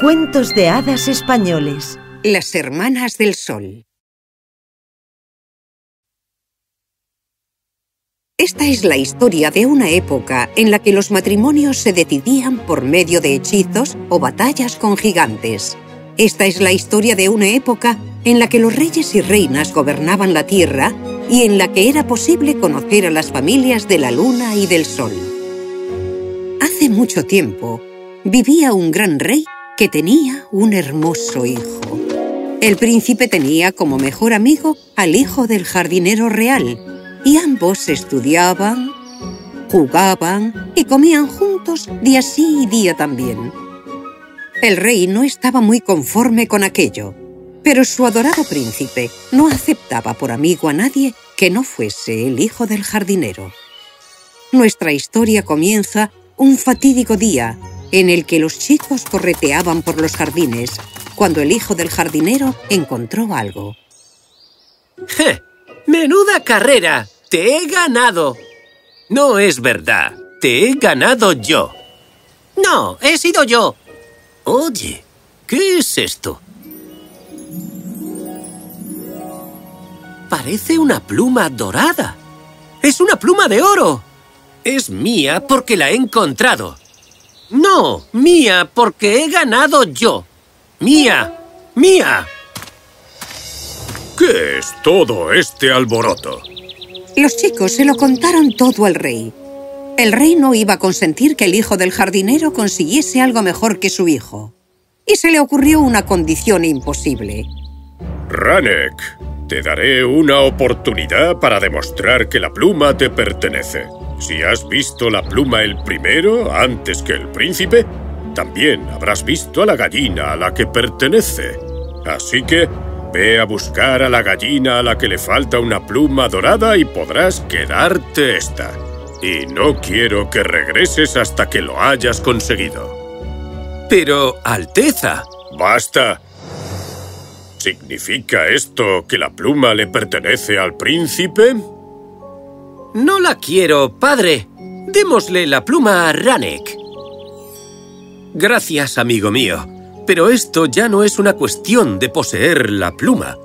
Cuentos de hadas españoles. Las hermanas del sol. Esta es la historia de una época en la que los matrimonios se decidían por medio de hechizos o batallas con gigantes. Esta es la historia de una época en la que los reyes y reinas gobernaban la tierra y en la que era posible conocer a las familias de la luna y del sol. Hace mucho tiempo, vivía un gran rey que tenía un hermoso hijo. El príncipe tenía como mejor amigo al hijo del jardinero real y ambos estudiaban, jugaban y comían juntos día sí y día también. El rey no estaba muy conforme con aquello, pero su adorado príncipe no aceptaba por amigo a nadie que no fuese el hijo del jardinero. Nuestra historia comienza un fatídico día en el que los chicos correteaban por los jardines cuando el hijo del jardinero encontró algo. ¡Je! ¡Menuda carrera! ¡Te he ganado! No es verdad. Te he ganado yo. No, he sido yo. Oye, ¿qué es esto? Parece una pluma dorada. ¡Es una pluma de oro! Es mía porque la he encontrado. No, mía porque he ganado yo. ¡Mía! ¡Mía! ¿Qué es todo este alboroto? Los chicos se lo contaron todo al rey. El rey no iba a consentir que el hijo del jardinero consiguiese algo mejor que su hijo. Y se le ocurrió una condición imposible. Ranek, te daré una oportunidad para demostrar que la pluma te pertenece. Si has visto la pluma el primero, antes que el príncipe, también habrás visto a la gallina a la que pertenece. Así que ve a buscar a la gallina a la que le falta una pluma dorada y podrás quedarte esta. Y no quiero que regreses hasta que lo hayas conseguido. Pero, Alteza... ¡Basta! ¿Significa esto que la pluma le pertenece al príncipe? No la quiero, padre. Démosle la pluma a Ranek. Gracias, amigo mío. Pero esto ya no es una cuestión de poseer la pluma.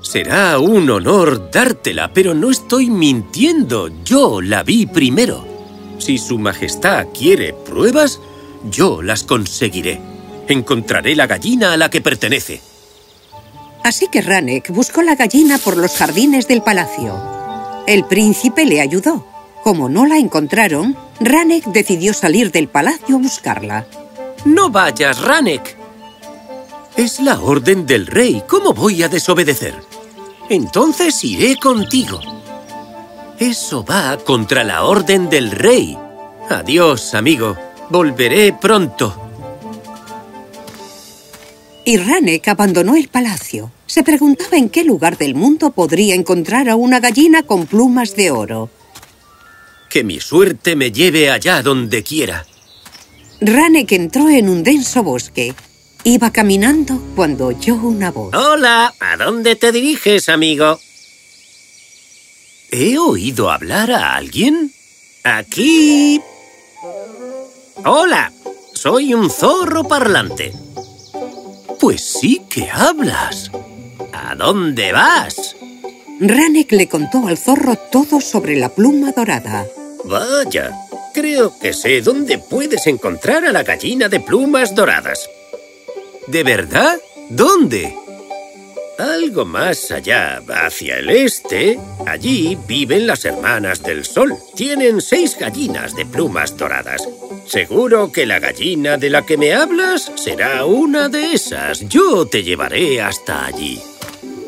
Será un honor dártela, pero no estoy mintiendo. Yo la vi primero. Si su majestad quiere pruebas, yo las conseguiré. Encontraré la gallina a la que pertenece. Así que Ranek buscó la gallina por los jardines del palacio. El príncipe le ayudó. Como no la encontraron, Ranek decidió salir del palacio a buscarla. ¡No vayas, Ranek! Es la orden del rey. ¿Cómo voy a desobedecer? Entonces iré contigo. Eso va contra la orden del rey. Adiós, amigo. Volveré pronto. Y Ranek abandonó el palacio. Se preguntaba en qué lugar del mundo podría encontrar a una gallina con plumas de oro. Que mi suerte me lleve allá donde quiera. Ranek entró en un denso bosque. Iba caminando cuando oyó una voz. Hola, ¿a dónde te diriges, amigo? ¿He oído hablar a alguien? Aquí... Hola, soy un zorro parlante. Pues sí que hablas. ¿A dónde vas? Ranek le contó al zorro todo sobre la pluma dorada. Vaya, creo que sé dónde puedes encontrar a la gallina de plumas doradas. ¿De verdad? ¿Dónde? Algo más allá, hacia el este, allí viven las hermanas del sol. Tienen seis gallinas de plumas doradas. Seguro que la gallina de la que me hablas será una de esas. Yo te llevaré hasta allí.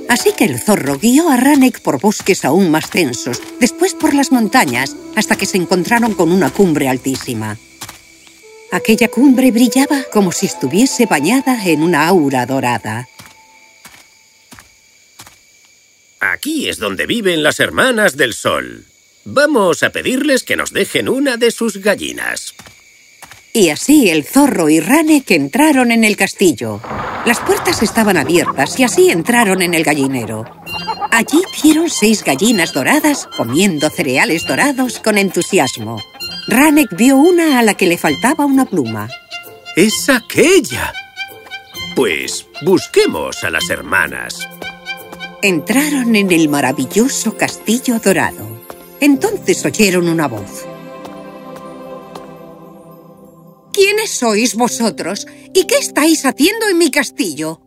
Así que el zorro guió a Ranek por bosques aún más densos, después por las montañas, hasta que se encontraron con una cumbre altísima. Aquella cumbre brillaba como si estuviese bañada en una aura dorada. Aquí es donde viven las hermanas del sol. Vamos a pedirles que nos dejen una de sus gallinas. Y así el zorro y Ranek entraron en el castillo. Las puertas estaban abiertas y así entraron en el gallinero. Allí vieron seis gallinas doradas comiendo cereales dorados con entusiasmo. Ranek vio una a la que le faltaba una pluma. ¡Es aquella! Pues busquemos a las hermanas. Entraron en el maravilloso castillo dorado. Entonces oyeron una voz. ¿Quiénes sois vosotros? ¿Y qué estáis haciendo en mi castillo?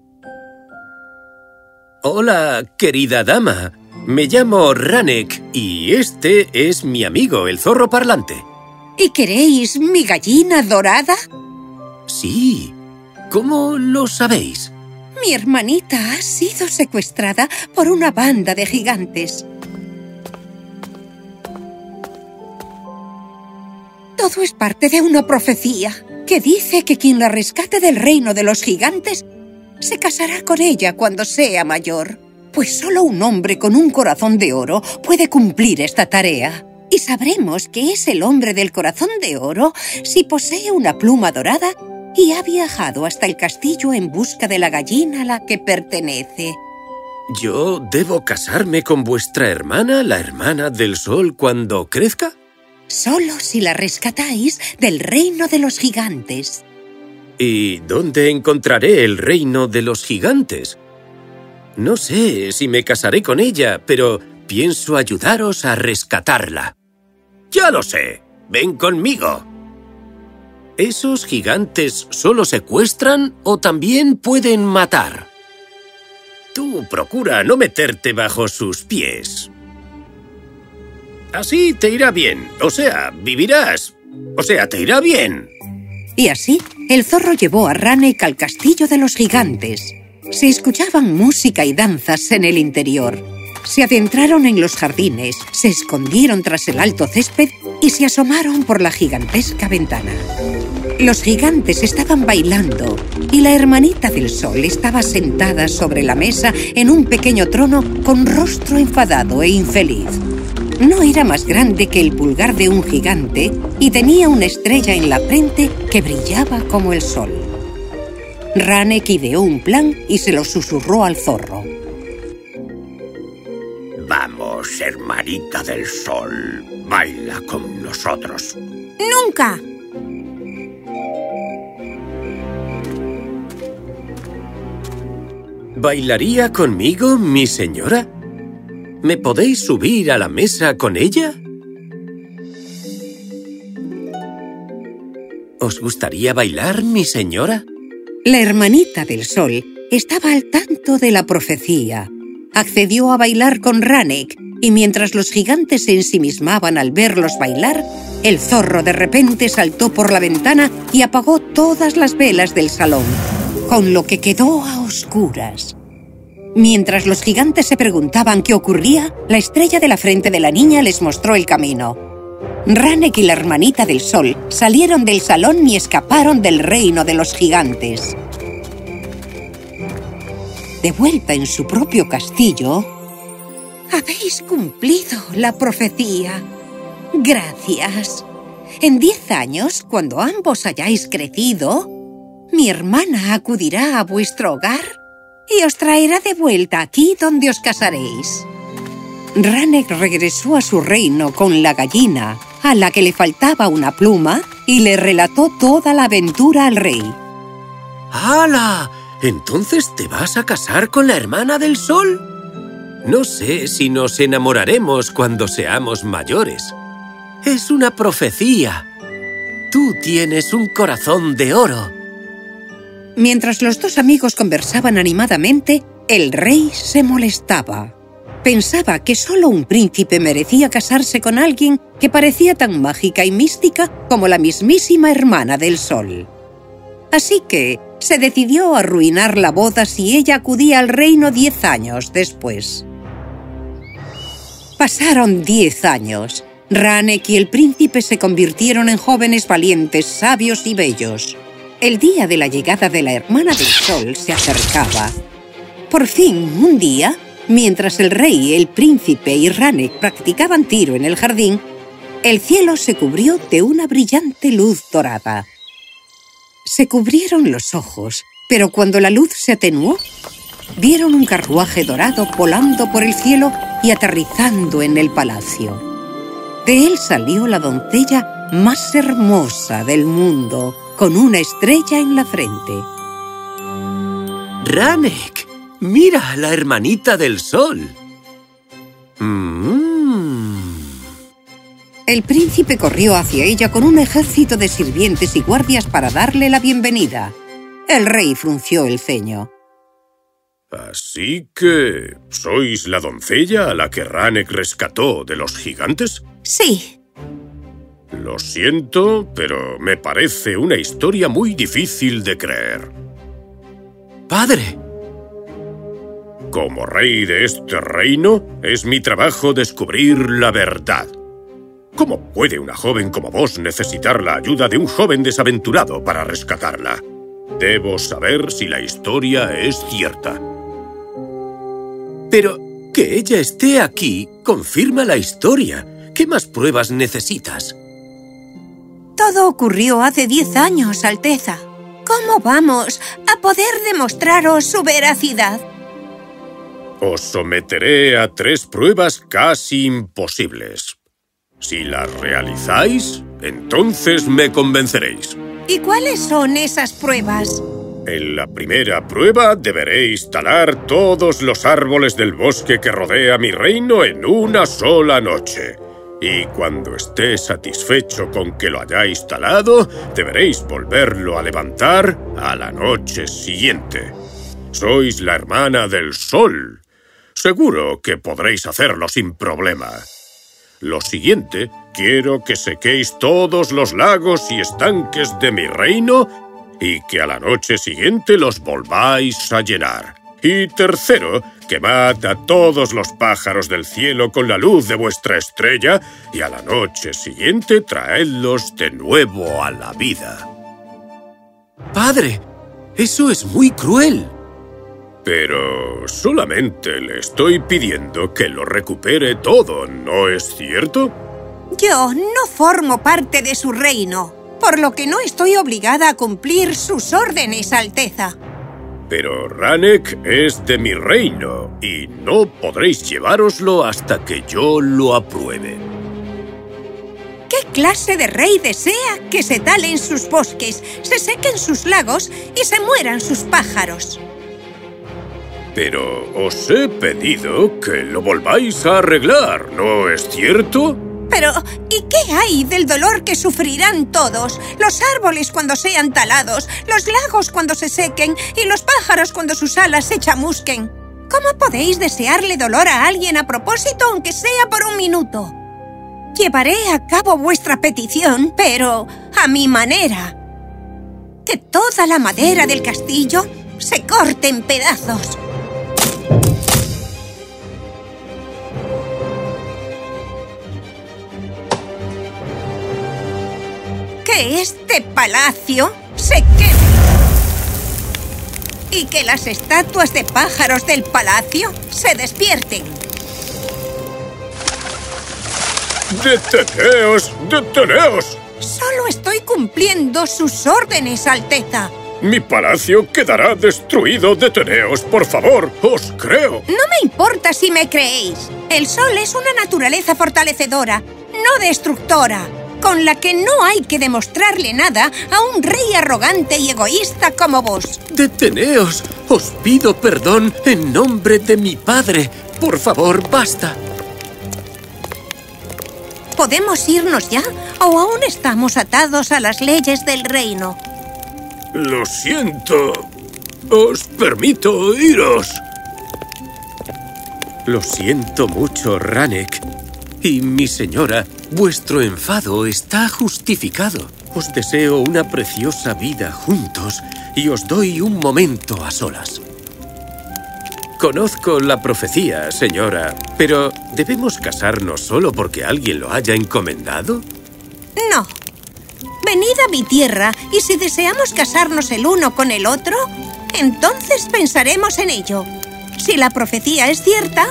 Hola, querida dama. Me llamo Ranek y este es mi amigo, el zorro parlante. ¿Y queréis mi gallina dorada? Sí. ¿Cómo lo sabéis? Mi hermanita ha sido secuestrada por una banda de gigantes. Todo es parte de una profecía que dice que quien la rescate del reino de los gigantes se casará con ella cuando sea mayor. Pues solo un hombre con un corazón de oro puede cumplir esta tarea. Y sabremos que es el hombre del corazón de oro si posee una pluma dorada y ha viajado hasta el castillo en busca de la gallina a la que pertenece. ¿Yo debo casarme con vuestra hermana, la hermana del sol, cuando crezca? Solo si la rescatáis del reino de los gigantes. ¿Y dónde encontraré el reino de los gigantes? No sé si me casaré con ella, pero pienso ayudaros a rescatarla. Ya lo sé. Ven conmigo. ¿Esos gigantes solo secuestran o también pueden matar? Tú procura no meterte bajo sus pies. Así te irá bien. O sea, vivirás. O sea, te irá bien. Y así, el zorro llevó a Ranek al castillo de los gigantes. Se escuchaban música y danzas en el interior. Se adentraron en los jardines, se escondieron tras el alto césped y se asomaron por la gigantesca ventana. Los gigantes estaban bailando y la hermanita del sol estaba sentada sobre la mesa en un pequeño trono con rostro enfadado e infeliz. No era más grande que el pulgar de un gigante y tenía una estrella en la frente que brillaba como el sol. Ranek ideó un plan y se lo susurró al zorro. Vamos, hermanita del sol, baila con nosotros. ¡Nunca! ¿Bailaría conmigo, mi señora? ¿Me podéis subir a la mesa con ella? ¿Os gustaría bailar, mi señora? La hermanita del sol estaba al tanto de la profecía. Accedió a bailar con Ranek y mientras los gigantes se ensimismaban al verlos bailar, el zorro de repente saltó por la ventana y apagó todas las velas del salón, con lo que quedó a oscuras. Mientras los gigantes se preguntaban qué ocurría, la estrella de la frente de la niña les mostró el camino. Ranek y la hermanita del sol salieron del salón y escaparon del reino de los gigantes. De vuelta en su propio castillo... Habéis cumplido la profecía. Gracias. En diez años, cuando ambos hayáis crecido, mi hermana acudirá a vuestro hogar y os traerá de vuelta aquí donde os casaréis. Ranek regresó a su reino con la gallina, a la que le faltaba una pluma, y le relató toda la aventura al rey. ¡Hala! ¿Entonces te vas a casar con la hermana del sol? No sé si nos enamoraremos cuando seamos mayores. Es una profecía. Tú tienes un corazón de oro. Mientras los dos amigos conversaban animadamente, el rey se molestaba. Pensaba que solo un príncipe merecía casarse con alguien que parecía tan mágica y mística como la mismísima hermana del sol. Así que se decidió a arruinar la boda si ella acudía al reino diez años después. Pasaron diez años. Ranek y el príncipe se convirtieron en jóvenes valientes, sabios y bellos. El día de la llegada de la hermana del sol se acercaba. Por fin, un día, mientras el rey, el príncipe y Ranek practicaban tiro en el jardín, el cielo se cubrió de una brillante luz dorada. Se cubrieron los ojos, pero cuando la luz se atenuó, vieron un carruaje dorado volando por el cielo y aterrizando en el palacio. De él salió la doncella más hermosa del mundo, con una estrella en la frente. ¡Ranek! ¡Mira, la hermanita del sol! Mm. El príncipe corrió hacia ella con un ejército de sirvientes y guardias para darle la bienvenida. El rey frunció el ceño. ¿Así que sois la doncella a la que Ranek rescató de los gigantes? Sí. Lo siento, pero me parece una historia muy difícil de creer. ¡Padre! Como rey de este reino, es mi trabajo descubrir la verdad. ¿Cómo puede una joven como vos necesitar la ayuda de un joven desaventurado para rescatarla? Debo saber si la historia es cierta. Pero que ella esté aquí confirma la historia. ¿Qué más pruebas necesitas? Todo ocurrió hace diez años, Alteza. ¿Cómo vamos a poder demostraros su veracidad? Os someteré a tres pruebas casi imposibles. Si las realizáis, entonces me convenceréis. ¿Y cuáles son esas pruebas? En la primera prueba deberéis talar todos los árboles del bosque que rodea mi reino en una sola noche. Y cuando esté satisfecho con que lo hayáis talado, deberéis volverlo a levantar a la noche siguiente. Sois la hermana del sol. Seguro que podréis hacerlo sin problema. Lo siguiente, quiero que sequéis todos los lagos y estanques de mi reino y que a la noche siguiente los volváis a llenar. Y tercero, quemad a todos los pájaros del cielo con la luz de vuestra estrella y a la noche siguiente traedlos de nuevo a la vida. ¡Padre! ¡Eso es muy cruel! Pero solamente le estoy pidiendo que lo recupere todo, ¿no es cierto? Yo no formo parte de su reino, por lo que no estoy obligada a cumplir sus órdenes, Alteza. Pero Ranek es de mi reino y no podréis llevároslo hasta que yo lo apruebe. ¿Qué clase de rey desea que se talen sus bosques, se sequen sus lagos y se mueran sus pájaros? Pero os he pedido que lo volváis a arreglar, ¿no es cierto? Pero, ¿y qué hay del dolor que sufrirán todos? Los árboles cuando sean talados, los lagos cuando se sequen y los pájaros cuando sus alas se chamusquen. ¿Cómo podéis desearle dolor a alguien a propósito, aunque sea por un minuto? Llevaré a cabo vuestra petición, pero a mi manera. Que toda la madera del castillo se corte en pedazos. Que este palacio se queme. Y que las estatuas de pájaros del palacio se despierten. ¡Deteneos! ¡Deteneos! Solo estoy cumpliendo sus órdenes, Alteza. Mi palacio quedará destruido. Deteneos, por favor. Os creo. No me importa si me creéis. El sol es una naturaleza fortalecedora, no destructora, con la que no hay que demostrarle nada a un rey arrogante y egoísta como vos. ¡Deteneos! Os pido perdón en nombre de mi padre. Por favor, basta. ¿Podemos irnos ya o aún estamos atados a las leyes del reino? Lo siento. Os permito iros. Lo siento mucho, Ranek. Y mi señora, vuestro enfado está justificado. Os deseo una preciosa vida juntos y os doy un momento a solas. Conozco la profecía, señora, pero ¿debemos casarnos solo porque alguien lo haya encomendado? No. Venid a mi tierra y si deseamos casarnos el uno con el otro, entonces pensaremos en ello. Si la profecía es cierta,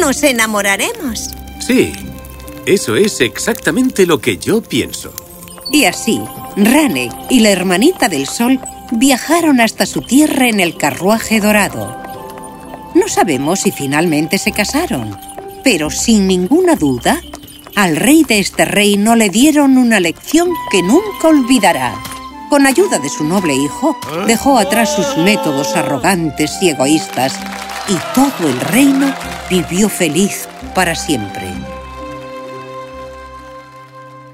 nos enamoraremos. Sí, eso es exactamente lo que yo pienso. Y así, Ranek y la hermanita del sol viajaron hasta su tierra en el carruaje dorado. No sabemos si finalmente se casaron, pero sin ninguna duda, al rey de este reino le dieron una lección que nunca olvidará. con ayuda de su noble hijo, dejó atrás sus métodos arrogantes y egoístas y todo el reino vivió feliz para siempre.